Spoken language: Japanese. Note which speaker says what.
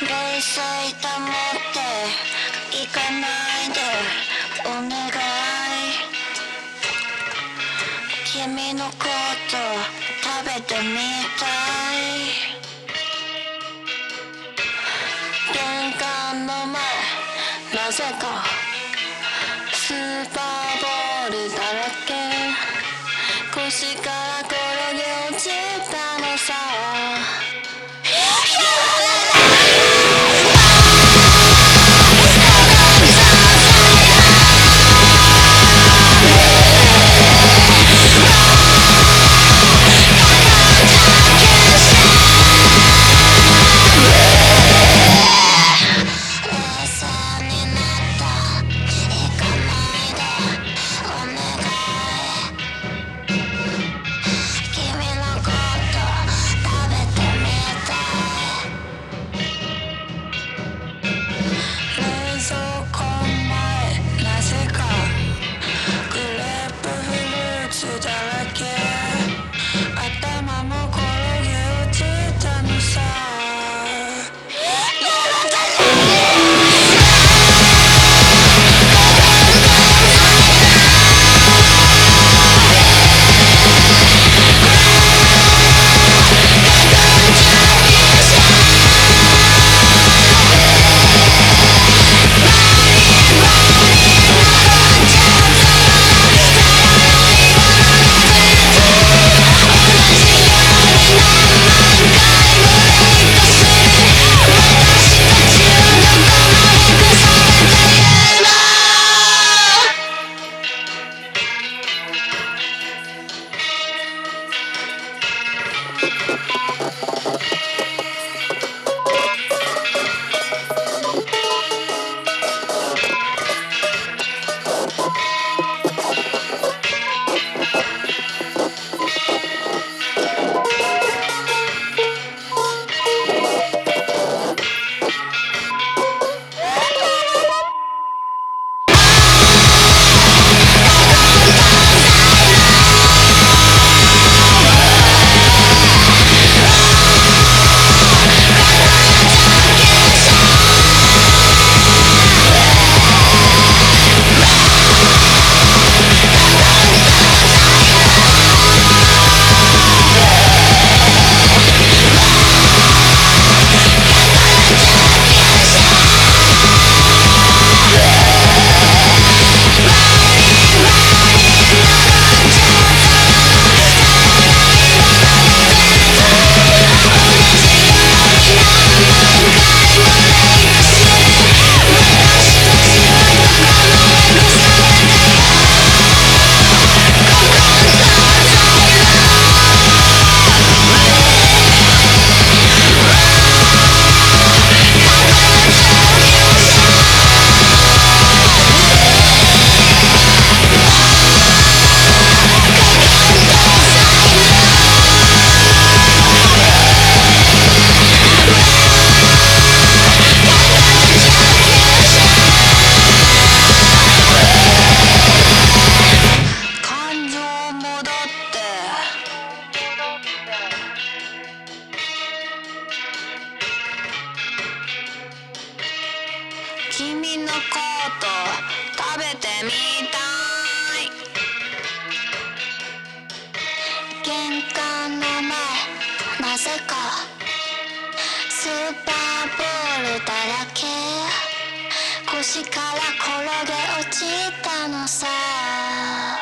Speaker 1: 冷静保って行かないでお願い。君のこと食べてみたい。玄関の前なぜかスーパーボールだらけ。腰から転げ落ちたのさ。君のこと食べてみたい。玄関の前なぜかスーパーボールだらけ。腰から転げ落ちたのさ。